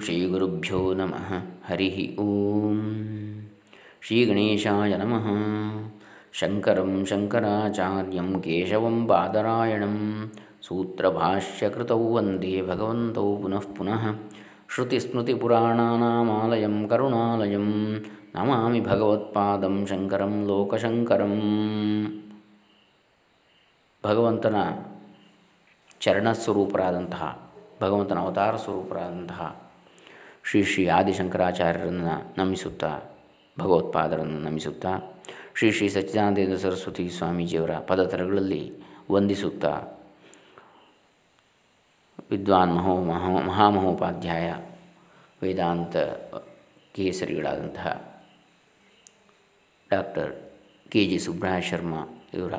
ಶ್ರೀಗುರುಭ್ಯೋ ನಮಃ ಹರಿ ಓಂ ಶ್ರೀ ಗಣೇಶಾಯ ನಮಃ ಶಂಕರಂ ಶಂಕರಾಚಾರ್ಯಂ ಕೇಶವಂ ಬಾದರಾಯಣಂ ಸೂತ್ರಭಾಷ್ಯಕೃತೌ ವಂದೇ ಭಗವಂತೌ ಪುನಃ ಪುನಃ ಶ್ರುತಿಸ್ಮೃತಿಪುರಾಣಾನಾಮಾಲಯಂ ಕರುಣಾಲಯಂ ನಮಾಮಿ ಭಗವತ್ಪಾದಂ ಶಂಕರಂ ಲೋಕಶಂಕರಂ ಭಗವಂತನ ಚರಣಸ್ವರೂಪರಾದಂತಹ ಭಗವಂತನ ಅವತಾರ ಸ್ವರೂಪರಾದಂತಹ ಶ್ರೀ ಶ್ರೀ ಆದಿಶಂಕರಾಚಾರ್ಯರನ್ನು ನಮಿಸುತ್ತಾ, ಭಗವತ್ಪಾದರನ್ನು ನಮಿಸುತ್ತಾ, ಶ್ರೀ ಶ್ರೀ ಸಚ್ಚಿದಾನಂದೇಂದ್ರ ಸರಸ್ವತಿ ಸ್ವಾಮೀಜಿಯವರ ಪದತರಗಳಲ್ಲಿ ವಂದಿಸುತ್ತಾ, ವಿದ್ವಾನ್ ಮಹೋ ಮಹೋ ಮಹಾಮಹೋಪಾಧ್ಯಾಯ ವೇದಾಂತ ಕೇಸರಿಗಳಾದಂತಹ doctor K G Subrah Sharma ಇವರ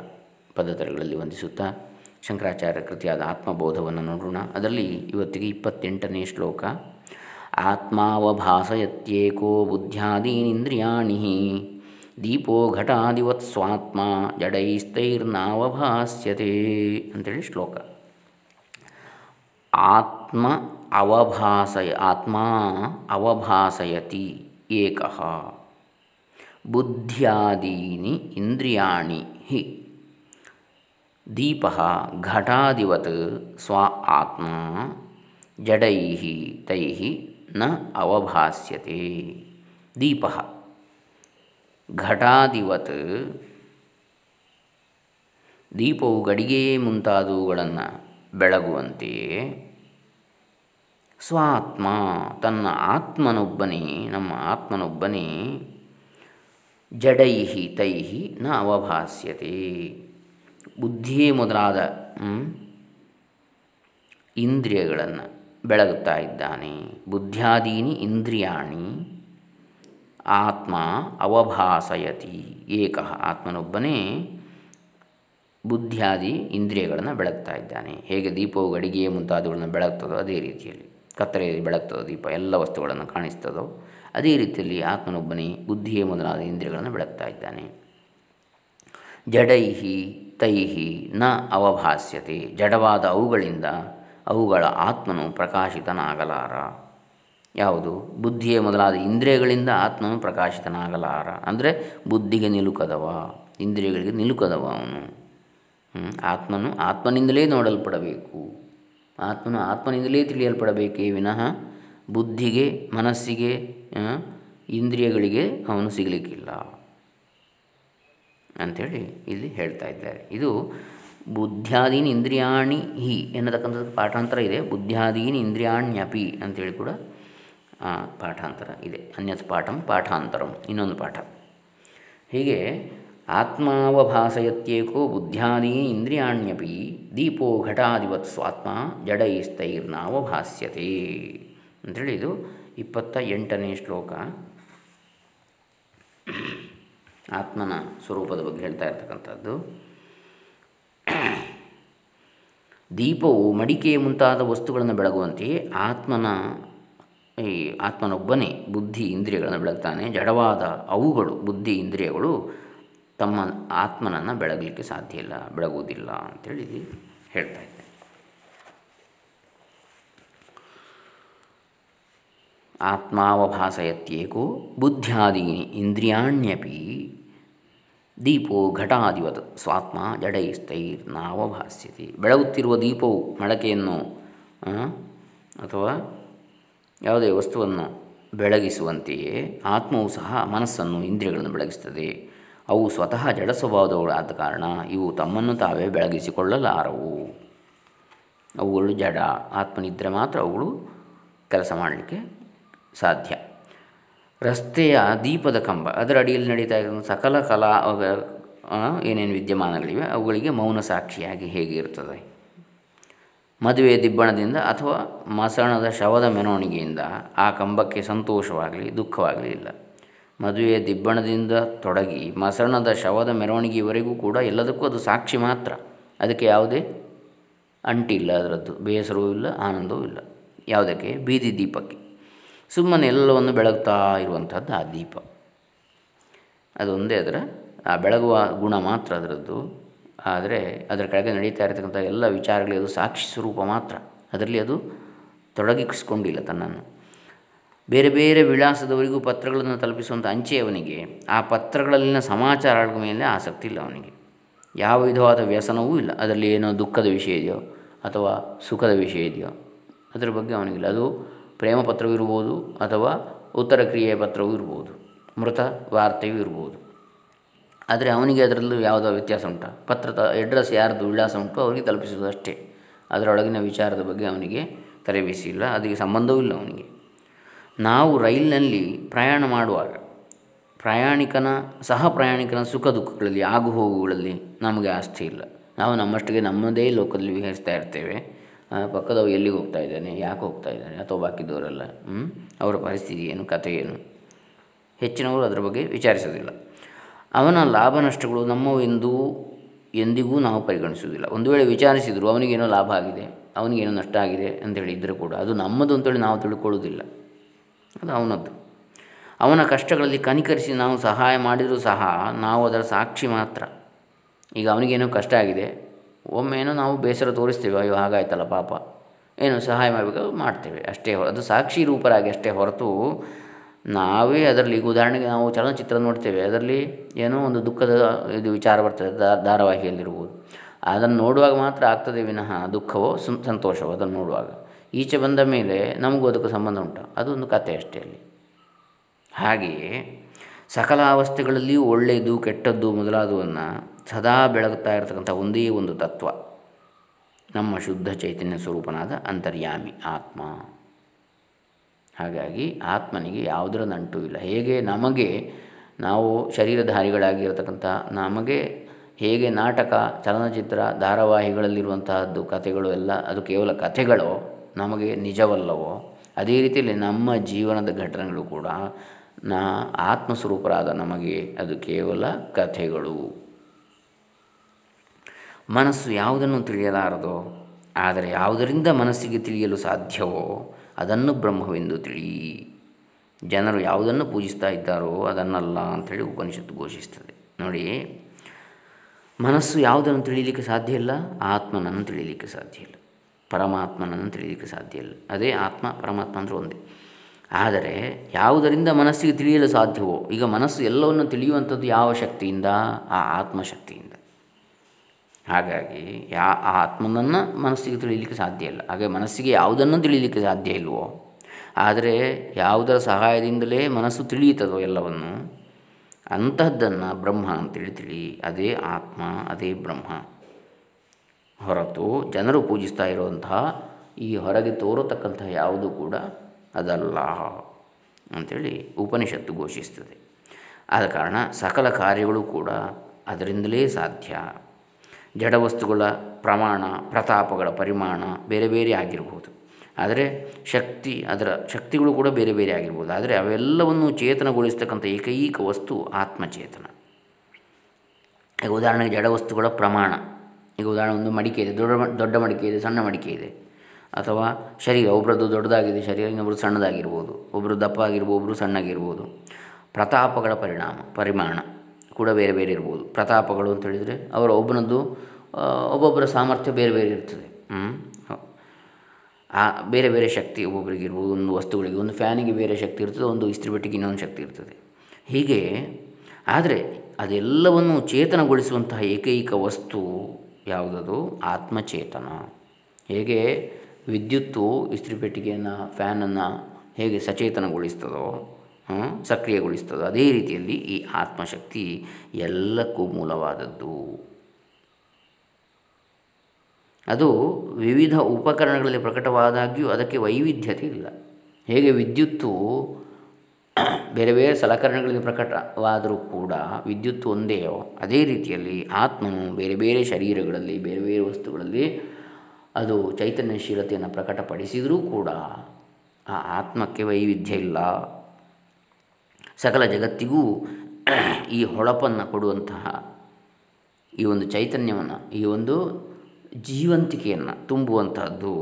ಪದತರಗಳಲ್ಲಿ ವಂದಿಸುತ್ತಾ, ಶಂಕರಾಚಾರ್ಯ ಕೃತಿಯಾದ ಆತ್ಮಬೋಧವನ್ನು ನೋಡೋಣ. ಅದರಲ್ಲಿ ಇವತ್ತಿಗೆ ಇಪ್ಪತ್ತೆಂಟನೇ ಶ್ಲೋಕ. ಆತ್ಮಾವಭಾಸಯತ್ಯೇಕೋ ಬುದ್ಧ್ಯಾದೀನಿಂದ್ರಿಯಾಣಿ. ದೀಪೋ ಘಟಾದಿವತ್ ಸ್ವಾತ್ಮ ಜಡೈಸ್ತೈರ್ನಾವಭಾಸ್ಯತೆ ಅಂತೇಳಿ ಶ್ಲೋಕ. ಆತ್ಮ ಅವಭಾಸಯ, ಆತ್ಮ ಅವಭಾಸಯತಿ ಏಕ. ಬುದ್ಧ್ಯಾದೀನಿ ಇಂದ್ರಿಯಾಣಿ ಹಿ. ದೀಪ ಘಟಾದಿವತ್ ಸ್ವ ಆತ್ಮ ಜಡೈ ತೈ ನ ಅವಭಾಸ್ಯತೆ. ದೀಪ. ಘಟಾದಿವತ್. ದೀಪವು ಗಡಿಗೆ ಮುಂತಾದವುಗಳನ್ನು ಬೆಳಗುವಂತೆಯೇ. ಸ್ವಾತ್ಮ ತನ್ನ ಆತ್ಮನೊಬ್ಬನೇ, ನಮ್ಮ ಆತ್ಮನೊಬ್ಬನೇ. ಜಡೈ ತೈ ನ ಅವಭಾಸ್ಯತೆ. ಬುದ್ಧಿಯೇ ಮೊದಲಾದ ಇಂದ್ರಿಯಗಳನ್ನು ಬೆಳಗುತ್ತಾ ಇದ್ದಾನೆ. ಬುದ್ಧ್ಯಾದೀನಿ ಇಂದ್ರಿಯಾಣಿ. ಆತ್ಮ ಅವಭಾಸಯತಿ. ಏಕ ಆತ್ಮನೊಬ್ಬನೇ ಬುದ್ಧಿಯಾದಿ ಇಂದ್ರಿಯಗಳನ್ನು ಬೆಳಗ್ತಾ ಇದ್ದಾನೆ. ಹೇಗೆ ದೀಪವು ಗಡಿಗೆ ಮುಂತಾದವುಗಳನ್ನು ಬೆಳಗ್ತದೋ ಅದೇ ರೀತಿಯಲ್ಲಿ. ಕತ್ತರೆಯಲ್ಲಿ ಬೆಳಗ್ತದೋ ದೀಪ, ಎಲ್ಲ ವಸ್ತುಗಳನ್ನು ಕಾಣಿಸ್ತದೋ ಅದೇ ರೀತಿಯಲ್ಲಿ ಆತ್ಮನೊಬ್ಬನೇ ಬುದ್ಧಿಯೇ ಮೊದಲಾದ ಇಂದ್ರಿಯಗಳನ್ನು ಬೆಳಗ್ತಾ ಇದ್ದಾನೆ. ಜಡೈಹಿ ತೈಹಿ ನ ಅವಭಾಸ್ಯತೆ. ಜಡವಾದ ಅವುಗಳಿಂದ ಅವುಗಳ ಆತ್ಮನು ಪ್ರಕಾಶಿತನಾಗಲಾರ. ಯಾವುದು? ಬುದ್ಧಿಯೇ ಮೊದಲಾದ ಇಂದ್ರಿಯಗಳಿಂದ ಆತ್ಮನು ಪ್ರಕಾಶಿತನಾಗಲಾರ. ಅಂದರೆ ಬುದ್ಧಿಗೆ ನಿಲುಕದವ, ಇಂದ್ರಿಯಗಳಿಗೆ ನಿಲುಕದವ ಅವನು. ಆತ್ಮನು ಆತ್ಮನಿಂದಲೇ ನೋಡಲ್ಪಡಬೇಕು. ಆತ್ಮನು ಆತ್ಮನಿಂದಲೇ ತಿಳಿಯಲ್ಪಡಬೇಕೇ ವಿನಃ ಬುದ್ಧಿಗೆ, ಮನಸ್ಸಿಗೆ ಇಂದ್ರಿಯಗಳಿಗೆ ಅವನು ಸಿಗಲಿಕ್ಕಿಲ್ಲ. ಅಂಥೇಳಿ ಇಲ್ಲಿ ಹೇಳ್ತಾ ಇದ್ದಾರೆ. ಇದು ಬುದ್ಧ್ಯಾದೀನ್ ಇಂದ್ರಿಯಾಣಿ ಹಿ ಎನ್ನತಕ್ಕಂಥದ್ದು ಪಾಠಾಂತರ ಇದೆ. ಬುದ್ಧ್ಯಾದೀನ್ ಇಂದ್ರಿಯಾಣ್ಯಪಿ ಅಂತೇಳಿ ಕೂಡ ಪಾಠಾಂತರ ಇದೆ. ಅನ್ಯತ್ ಪಾಠಂ ಪಾಠಾಂತರಂ, ಇನ್ನೊಂದು ಪಾಠ. ಹೀಗೆ ಆತ್ಮಾವಭಾಸಯತ್ಯೇಕೋ ಬುದ್ಧ್ಯಾದೀನ್ ಇಂದ್ರಿಯಾಣ್ಯಪಿ ದೀಪೋ ಘಟಾಧಿವತ್ ಸ್ವಾತ್ಮ ಜಡೈಸ್ತೈರ್ನಾವಭಾಸ್ಯತೆ. ಅಂಥೇಳಿ ಇದು ಇಪ್ಪತ್ತ ಎಂಟನೇ ಶ್ಲೋಕ. ಆತ್ಮನ ಸ್ವರೂಪದ ಬಗ್ಗೆ ಹೇಳ್ತಾ ಇರ್ತಕ್ಕಂಥದ್ದು. ದೀಪವು ಮಡಿಕೆ ಮುಂತಾದ ವಸ್ತುಗಳನ್ನು ಬೆಳಗುವಂತೆಯೇ ಆತ್ಮನ ಈ ಆತ್ಮನೊಬ್ಬನೇ ಬುದ್ಧಿ ಇಂದ್ರಿಯಗಳನ್ನು ಬೆಳಗ್ತಾನೆ. ಜಡವಾದ ಅವುಗಳು, ಬುದ್ಧಿ ಇಂದ್ರಿಯಗಳು ತಮ್ಮ ಆತ್ಮನನ್ನು ಬೆಳಗಲಿಕ್ಕೆ ಸಾಧ್ಯ ಇಲ್ಲ, ಬೆಳಗುವುದಿಲ್ಲ ಅಂತೇಳಿ ಹೇಳ್ತಾ ಇದ್ದೆ. ಆತ್ಮಾವಭಾಸಯತ್ಯೇಕೋ ಬುದ್ಧ್ಯಾದೀನಿ ಇಂದ್ರಿಯಾಣ್ಯಪಿ ದೀಪೋ ಘಟಾದಿವತ್ ಸ್ವಾತ್ಮ ಜಡೈಸ್ತೈರ್ನಾವಭಾಸ್ಯತೆ. ಬೆಳಗುತ್ತಿರುವ ದೀಪವು ಮಳಕೆಯನ್ನು ಅಥವಾ ಯಾವುದೇ ವಸ್ತುವನ್ನು ಬೆಳಗಿಸುವಂತೆಯೇ ಆತ್ಮವು ಸಹ ಮನಸ್ಸನ್ನು, ಇಂದ್ರಿಯಗಳನ್ನು ಬೆಳಗಿಸುತ್ತದೆ. ಅವು ಸ್ವತಃ ಜಡ ಸ್ವಭಾವದವುಗಳಾದ ಕಾರಣ ಇವು ತಮ್ಮನ್ನು ತಾವೇ ಬೆಳಗಿಸಿಕೊಳ್ಳಲಾರವು. ಅವುಗಳು ಜಡ, ಆತ್ಮನಿದ್ರೆ ಮಾತ್ರ ಅವುಗಳು ಕೆಲಸ ಮಾಡಲಿಕ್ಕೆ ಸಾಧ್ಯ. ರಸ್ತೆಯ ದೀಪದ ಕಂಬ. ಅದರ ಅಡಿಯಲ್ಲಿ ನಡೀತಾ ಇರೋ ಸಕಲ ಕಲಾ ಏನೇನು ವಿದ್ಯಮಾನಗಳಿವೆ, ಅವುಗಳಿಗೆ ಮೌನ ಸಾಕ್ಷಿಯಾಗಿ ಹೇಗೆ ಇರ್ತದೆ? ಮದುವೆ ದಿಬ್ಬಣದಿಂದ ಅಥವಾ ಮಸಣದ ಶವದ ಮೆರವಣಿಗೆಯಿಂದ ಆ ಕಂಬಕ್ಕೆ ಸಂತೋಷವಾಗಲಿ, ದುಃಖವಾಗಲಿ ಇಲ್ಲ. ಮದುವೆಯ ದಿಬ್ಬಣದಿಂದ ತೊಡಗಿ ಮಸಣದ ಶವದ ಮೆರವಣಿಗೆಯವರೆಗೂ ಕೂಡ ಎಲ್ಲದಕ್ಕೂ ಅದು ಸಾಕ್ಷಿ ಮಾತ್ರ. ಅದಕ್ಕೆ ಯಾವುದೇ ಅಂಟಿಲ್ಲ ಅದರದ್ದು. ಬೇಸರವೂ ಇಲ್ಲ, ಆನಂದವೂ ಇಲ್ಲ. ಯಾವುದಕ್ಕೆ? ಬೀದಿ ದೀಪಕ್ಕೆ. ಸುಮ್ಮನೆ ಎಲ್ಲವನ್ನು ಬೆಳಗ್ತಾ ಇರುವಂಥದ್ದು ಆ ದೀಪ. ಅದೊಂದೇ ಅದರ, ಆ ಬೆಳಗುವ ಗುಣ ಮಾತ್ರ ಅದರದ್ದು. ಆದರೆ ಅದರ ಕೆಳಗೆ ನಡೀತಾ ಇರತಕ್ಕಂಥ ಎಲ್ಲ ವಿಚಾರಗಳಿಗೆ ಅದು ಸಾಕ್ಷಿ ಸ್ವರೂಪ ಮಾತ್ರ. ಅದರಲ್ಲಿ ಅದು ತೊಡಗಿಸಿಕೊಂಡಿಲ್ಲ ತನ್ನನ್ನು. ಬೇರೆ ಬೇರೆ ವಿಳಾಸದವರಿಗೂ ಪತ್ರಗಳನ್ನು ತಲುಪಿಸುವಂಥ ಅಂಚೆಯವನಿಗೆ, ಆ ಪತ್ರಗಳಲ್ಲಿನ ಸಮಾಚಾರಗಳ ಮೇಲೆ ಆಸಕ್ತಿ ಇಲ್ಲ ಅವನಿಗೆ. ಯಾವ ವಿಧವಾದ ವ್ಯಸನವೂ ಇಲ್ಲ. ಅದರಲ್ಲಿ ಏನೋ ದುಃಖದ ವಿಷಯ ಇದೆಯೋ ಅಥವಾ ಸುಖದ ವಿಷಯ ಇದೆಯೋ, ಅದರ ಬಗ್ಗೆ ಅವನಿಗಿಲ್ಲ. ಅದು ಪ್ರೇಮ ಪತ್ರವಿರ್ಬೋದು ಅಥವಾ ಉತ್ತರ ಕ್ರಿಯೆಯ ಪತ್ರವೂ ಇರ್ಬೋದು. ಮೃತ ವಾರ್ತೆಯೂ ಇರ್ಬೋದು. ಆದರೆ ಅವನಿಗೆ ಅದರಲ್ಲೂ ಯಾವುದೋ ವ್ಯತ್ಯಾಸ ಉಂಟ. ಪತ್ರದ ಅಡ್ರೆಸ್ ಯಾರದು, ವಿಳಾಸ ಉಂಟು ಅವರಿಗೆ ತಲುಪಿಸುವುದು ಅಷ್ಟೇ. ಅದರೊಳಗಿನ ವಿಚಾರದ ಬಗ್ಗೆ ಅವನಿಗೆ ತಲೆಬಿಸಿಲ್ಲ, ಅದಕ್ಕೆ ಸಂಬಂಧವೂ ಇಲ್ಲ ಅವನಿಗೆ. ನಾವು ರೈಲಿನಲ್ಲಿ ಪ್ರಯಾಣ ಮಾಡುವಾಗ ಪ್ರಯಾಣಿಕನ, ಸಹ ಪ್ರಯಾಣಿಕನ ಸುಖ ದುಃಖಗಳಲ್ಲಿ ಆಗು ಹೋಗುಗಳಲ್ಲಿ ನಮಗೆ ಆಸ್ತಿ ಇಲ್ಲ. ನಾವು ನಮ್ಮಷ್ಟಿಗೆ ನಮ್ಮದೇ ಲೋಕದಲ್ಲಿ ವಿಹರಿಸ್ತಾ ಇರ್ತೇವೆ. ಪಕ್ಕದವು ಎಲ್ಲಿಗೆ ಹೋಗ್ತಾ ಇದ್ದಾನೆ, ಯಾಕೆ ಹೋಗ್ತಾ ಇದ್ದಾನೆ, ಅಥವಾ ಬಾಕಿದವರೆಲ್ಲ ಅವರ ಪರಿಸ್ಥಿತಿ ಏನು, ಕಥೆ ಏನು? ಹೆಚ್ಚಿನವರು ಅದರ ಬಗ್ಗೆ ವಿಚಾರಿಸೋದಿಲ್ಲ ಅವನ ಲಾಭ ನಷ್ಟಗಳು ನಮ್ಮವೆಂದು ಎಂದಿಗೂ ನಾವು ಪರಿಗಣಿಸುವುದಿಲ್ಲ. ಒಂದು ವೇಳೆ ವಿಚಾರಿಸಿದರೂ, ಅವನಿಗೇನೋ ಲಾಭ ಆಗಿದೆ, ಅವನಿಗೇನೋ ನಷ್ಟ ಆಗಿದೆ ಅಂತೇಳಿ ಇದ್ದರೂ ಕೂಡ ಅದು ನಮ್ಮದು ಅಂತೇಳಿ ನಾವು ತಿಳ್ಕೊಳ್ಳೋದಿಲ್ಲ ಅದು ಅವನದ್ದು. ಅವನ ಕಷ್ಟಗಳಲ್ಲಿ ಕನಿಕರಿಸಿ ನಾವು ಸಹಾಯ ಮಾಡಿದರೂ ಸಹ ನಾವು ಅದರ ಸಾಕ್ಷಿ ಮಾತ್ರ. ಈಗ ಅವನಿಗೇನೋ ಕಷ್ಟ ಆಗಿದೆ ಒಮ್ಮೆನೋ ನಾವು ಬೇಸರ ತೋರಿಸ್ತೇವೆ, ಅಯ್ಯೋ, ಹಾಗಾಯ್ತಲ್ಲ ಪಾಪ. ಏನು ಸಹಾಯ ಮಾಡಬೇಕು? ಮಾಡ್ತೇವೆ. ಅಷ್ಟೇ ಅದು ಸಾಕ್ಷಿ ರೂಪರಾಗಿ ಅಷ್ಟೇ ಹೊರತು ನಾವೇ ಅದರಲ್ಲಿ ಉದಾಹರಣೆಗೆ ನಾವು ಚಲನಚಿತ್ರ ನೋಡ್ತೇವೆ. ಅದರಲ್ಲಿ ಏನೋ ಒಂದು ದುಃಖದ ಇದು ವಿಚಾರ ಬರ್ತದೆ ಧಾರಾವಾಹಿಯಲ್ಲಿರ್ಬೋದು ಅದನ್ನು ನೋಡುವಾಗ ಮಾತ್ರ ಆಗ್ತದೆ ವಿನಃ ದುಃಖವೋ ಸಂತೋಷವೋ ಅದನ್ನು ನೋಡುವಾಗ. ಈಚೆ ಬಂದ ಮೇಲೆ ನಮಗೂ ಅದಕ್ಕೆ ಸಂಬಂಧ ಉಂಟು. ಅದೊಂದು ಕತೆ ಅಷ್ಟೇ ಅಲ್ಲಿ. ಹಾಗೆಯೇ ಸಕಲ ಅವಸ್ಥೆಗಳಲ್ಲಿಯೂ ಒಳ್ಳೆಯದು, ಕೆಟ್ಟದ್ದು ಮೊದಲಾದವನ್ನು ಸದಾ ಬೆಳಗುತ್ತಾ ಇರತಕ್ಕಂಥ ಒಂದೇ ಒಂದು ತತ್ವ. ನಮ್ಮ ಶುದ್ಧ ಚೈತನ್ಯ ಸ್ವರೂಪನಾದ ಅಂತರ್ಯಾಮಿ, ಆತ್ಮ. ಹಾಗಾಗಿ ಆತ್ಮನಿಗೆ ಯಾವುದರ ನಂಟು ಇಲ್ಲ. ಹೇಗೆ ನಮಗೆ ನಾವು ಶರೀರಧಾರಿಗಳಾಗಿರತಕ್ಕಂಥ ನಮಗೆ ಹೇಗೆ ನಾಟಕ, ಚಲನಚಿತ್ರ, ಧಾರಾವಾಹಿಗಳಲ್ಲಿರುವಂತಹದ್ದು ಕಥೆಗಳು ಎಲ್ಲ, ಅದು ಕೇವಲ ಕಥೆಗಳೋ, ನಮಗೆ ನಿಜವಲ್ಲವೋ, ಅದೇ ರೀತಿಯಲ್ಲಿ ನಮ್ಮ ಜೀವನದ ಘಟನೆಗಳು ಕೂಡ ನಾ ಆತ್ಮಸ್ವರೂಪರಾದ ನಮಗೆ ಅದು ಕೇವಲ ಕಥೆಗಳು. ಮನಸ್ಸು ಯಾವುದನ್ನು ತಿಳಿಯಲಾರದೋ, ಆದರೆ ಯಾವುದರಿಂದ ಮನಸ್ಸಿಗೆ ತಿಳಿಯಲು ಸಾಧ್ಯವೋ, ಅದನ್ನು ಬ್ರಹ್ಮವೆಂದು ತಿಳಿ. ಜನರು ಯಾವುದನ್ನು ಪೂಜಿಸ್ತಾ ಇದ್ದಾರೋ, ಅದನ್ನಲ್ಲ ಅಂಥೇಳಿ ಉಪನಿಷತ್ತು ಘೋಷಿಸ್ತದೆ. ನೋಡಿ, ಮನಸ್ಸು ಯಾವುದನ್ನು ತಿಳಿಯಲಿಕ್ಕೆ ಸಾಧ್ಯ ಇಲ್ಲ, ಆತ್ಮನನ್ನು ತಿಳಿಯಲಿಕ್ಕೆ ಸಾಧ್ಯ ಇಲ್ಲ. ಪರಮಾತ್ಮನನ್ನು ತಿಳಿಯಲಿಕ್ಕೆ ಸಾಧ್ಯ ಇಲ್ಲ. ಅದೇ ಆತ್ಮ, ಪರಮಾತ್ಮ ಅಂದರೆ ಒಂದೇ. ಆದರೆ ಯಾವುದರಿಂದ ಮನಸ್ಸಿಗೆ ತಿಳಿಯಲು ಸಾಧ್ಯವೋ, ಈಗ ಮನಸ್ಸು ಎಲ್ಲವನ್ನು ತಿಳಿಯುವಂಥದ್ದು ಯಾವ ಶಕ್ತಿಯಿಂದ? ಆ ಆತ್ಮಶಕ್ತಿಯಿಂದ. ಹಾಗಾಗಿ ಯಾ, ಆ ಆತ್ಮನನ್ನು ಮನಸ್ಸಿಗೆ ತಿಳಿಯಲಿಕ್ಕೆ ಸಾಧ್ಯ ಇಲ್ಲ. ಹಾಗೆ ಮನಸ್ಸಿಗೆ ಯಾವುದನ್ನು ತಿಳಿಯಲಿಕ್ಕೆ ಸಾಧ್ಯ ಇಲ್ವೋ, ಆದರೆ ಯಾವುದರ ಸಹಾಯದಿಂದಲೇ ಮನಸ್ಸು ತಿಳಿಯುತ್ತದೋ ಎಲ್ಲವನ್ನು, ಅಂತಹದ್ದನ್ನು ಬ್ರಹ್ಮ ಅಂತೇಳಿ ತಿಳಿ, ಅದೇ ಆತ್ಮ, ಅದೇ ಬ್ರಹ್ಮ. ಹೊರತು ಜನರು ಪೂಜಿಸ್ತಾ ಇರುವಂತಹ ಈ ಹೊರಗೆ ತೋರತಕ್ಕಂತಹ ಯಾವುದು ಕೂಡ ಅದಲ್ಲ ಅಂಥೇಳಿ ಉಪನಿಷತ್ತು ಘೋಷಿಸ್ತದೆ. ಆದ ಕಾರಣ ಸಕಲ ಕಾರ್ಯಗಳು ಕೂಡ ಅದರಿಂದಲೇ ಸಾಧ್ಯ. ಜಡವಸ್ತುಗಳ ಪ್ರಮಾಣ, ಪ್ರತಾಪಗಳ ಪರಿಮಾಣ ಬೇರೆ ಬೇರೆ ಆಗಿರ್ಬೋದು. ಆದರೆ ಶಕ್ತಿ, ಅದರ ಶಕ್ತಿಗಳು ಕೂಡ ಬೇರೆ ಬೇರೆ ಆಗಿರ್ಬೋದು. ಆದರೆ ಅವೆಲ್ಲವನ್ನು ಚೇತನಗೊಳಿಸ್ತಕ್ಕಂಥ ಏಕೈಕ ವಸ್ತು ಆತ್ಮಚೇತನ. ಈಗ ಉದಾಹರಣೆಗೆ ಜಡವಸ್ತುಗಳ ಪ್ರಮಾಣ. ಈಗ ಉದಾಹರಣೆ ಒಂದು ಮಡಿಕೆ ಇದೆ, ದೊಡ್ಡ ದೊಡ್ಡ ಮಡಿಕೆ ಇದೆ, ಸಣ್ಣ ಮಡಿಕೆ ಇದೆ. ಅಥವಾ ಶರೀರ ಒಬ್ಬರದ್ದು ದೊಡ್ಡದಾಗಿದೆ ಶರೀರ ಇನ್ನೊಬ್ಬರು ಸಣ್ಣದಾಗಿರ್ಬೋದು. ಒಬ್ಬರು ದಪ್ಪ ಆಗಿರ್ಬೋದು ಒಬ್ಬರು ಸಣ್ಣಗಿರ್ಬೋದು. ಪ್ರತಾಪಗಳ ಪರಿಣಾಮ, ಪರಿಮಾಣ. ಕೂಡ ಬೇರೆ ಬೇರೆ ಇರ್ಬೋದು. ಪ್ರತಾಪಗಳು ಅಂತ ಹೇಳಿದರೆ ಅವರ ಒಬ್ಬನದ್ದು ಒಬ್ಬೊಬ್ಬರ ಸಾಮರ್ಥ್ಯ ಬೇರೆ ಬೇರೆ ಇರ್ತದೆ. ಆ, ಬೇರೆ ಬೇರೆ ಶಕ್ತಿ ಒಬ್ಬೊಬ್ಬರಿಗೆ ಇರ್ಬೋದು. ಒಂದು ವಸ್ತುಗಳಿಗೆ, ಒಂದು ಫ್ಯಾನಿಗೆ ಬೇರೆ ಶಕ್ತಿ ಇರ್ತದೆ, ಒಂದು ಇಸ್ತ್ರಿ ಬೆಟ್ಟಿಗೆ ಇನ್ನೊಂದು ಶಕ್ತಿ ಇರ್ತದೆ. ಹೀಗೆ, ಆದರೆ ಅದೆಲ್ಲವನ್ನು ಚೇತನಗೊಳಿಸುವಂತಹ ಏಕೈಕ ವಸ್ತು ಯಾವುದದು? ಆತ್ಮಚೇತನ. ಹೇಗೆ ವಿದ್ಯುತ್ತು ಇಸ್ತ್ರಿ ಪೆಟ್ಟಿಗೆಯನ್ನು ಫ್ಯಾನನ್ನು ಹೇಗೆ ಸಚೇತನಗೊಳಿಸ್ತದೋ ಸಕ್ರಿಯಗೊಳಿಸ್ತದೋ ಅದೇ ರೀತಿಯಲ್ಲಿ ಈ ಆತ್ಮಶಕ್ತಿ ಎಲ್ಲಕ್ಕೂ ಮೂಲವಾದದ್ದು. ಅದು ವಿವಿಧ ಉಪಕರಣಗಳಲ್ಲಿ ಪ್ರಕಟವಾದಾಗ್ಯೂ ಅದಕ್ಕೆ ವೈವಿಧ್ಯತೆ ಇಲ್ಲ. ಹೇಗೆ ವಿದ್ಯುತ್ತು ಬೇರೆ ಬೇರೆ ಸಲಕರಣೆಗಳಲ್ಲಿ ಪ್ರಕಟವಾದರೂ ಕೂಡ ವಿದ್ಯುತ್ ಒಂದೇ ಅದೇ ರೀತಿಯಲ್ಲಿ ಆತ್ಮನು ಬೇರೆ ಬೇರೆ ಶರೀರಗಳಲ್ಲಿ, ಬೇರೆ ಬೇರೆ ವಸ್ತುಗಳಲ್ಲಿ ಅದು ಚೈತನ್ಯಶೀಲತೆಯನ್ನು ಪ್ರಕಟಪಡಿಸಿದರೂ ಕೂಡ ಆ ಆತ್ಮಕ್ಕೆ ವೈವಿಧ್ಯ ಇಲ್ಲ. ಸಕಲ ಜಗತ್ತಿಗೂ ಈ ಹೊಳಪನ್ನು ಕೊಡುವಂತಹ ಈ ಒಂದು ಚೈತನ್ಯವನ್ನು, ಈ ಒಂದು ಜೀವಂತಿಕೆಯನ್ನು ತುಂಬುವಂತಹದ್ದು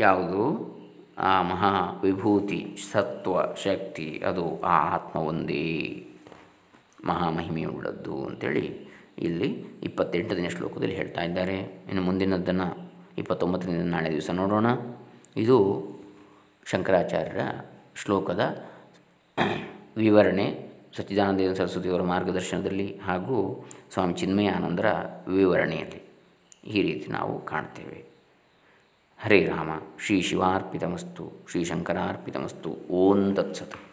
ಯಾವುದು? ಆ ಮಹಾ ವಿಭೂತಿ ಸತ್ವ, ಶಕ್ತಿ, ಅದು ಆ ಆತ್ಮ ಒಂದೇ. ಮಹಾಮಹಿಮೆಯುಳ್ಳದ್ದು ಅಂಥೇಳಿ ಇಲ್ಲಿ ಇಪ್ಪತ್ತೆಂಟನೇ ಶ್ಲೋಕದಲ್ಲಿ ಹೇಳ್ತಾ ಇದ್ದಾರೆ. ಇನ್ನು ಮುಂದಿನದ್ದನ್ನು ಇಪ್ಪತ್ತೊಂಬತ್ತನೇ ನಾಳೆ ದಿವಸ ನೋಡೋಣ. ಇದು ಶಂಕರಾಚಾರ್ಯರ ಶ್ಲೋಕದ ವಿವರಣೆ ಸಚ್ಚಿದಾನಂದ ಸರಸ್ವತಿಯವರ ಮಾರ್ಗದರ್ಶನದಲ್ಲಿ ಹಾಗೂ ಸ್ವಾಮಿ ಚಿನ್ಮಯಾನಂದರ ವಿವರಣೆಯಲ್ಲಿ ಈ ರೀತಿ ನಾವು ಕಾಣ್ತೇವೆ. ಹರೇ ರಾಮ, ಶ್ರೀ ಶಿವಾರ್ಪಿತಮಸ್ತು, ಶ್ರೀ ಶಂಕರಾರ್ಪಿತಮಸ್ತು, ಓಂ ತತ್ಸತ್.